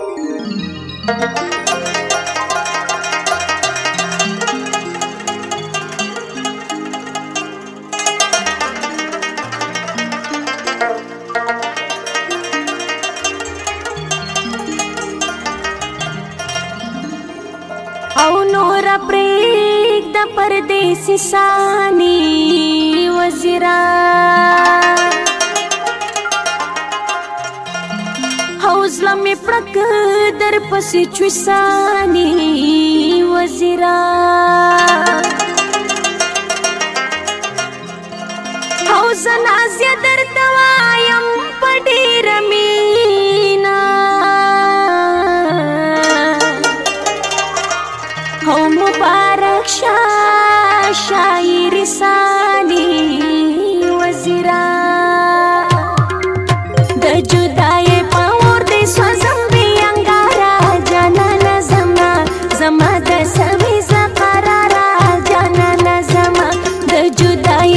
او نور پریک د پردیسی سانی وزیران حوزله می پړک در پسې چوسانی وزیرا حوزن ازیا در توایم پډیر مینا هو مبارک شاه شاعر سان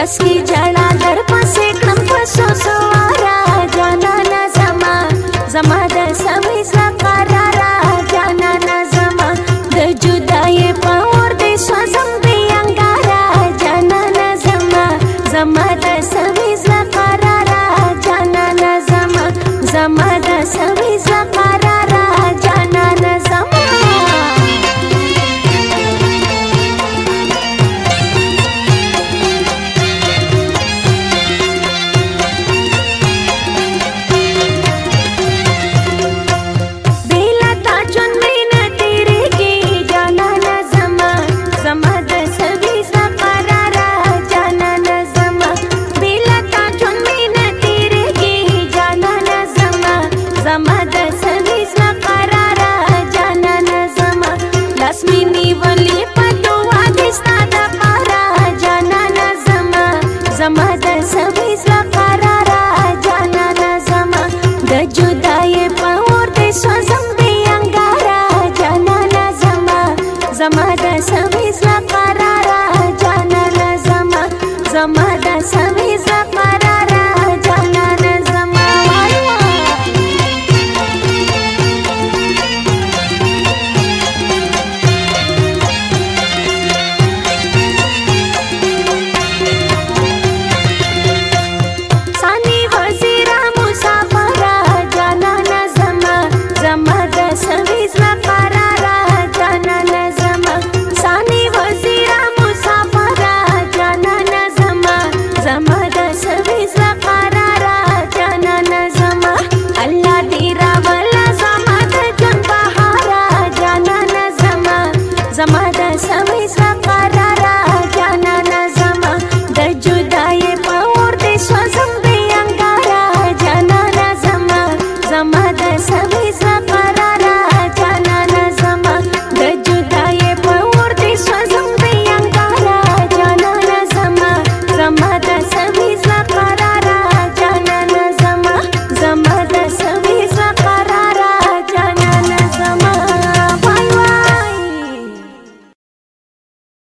Pesquisa.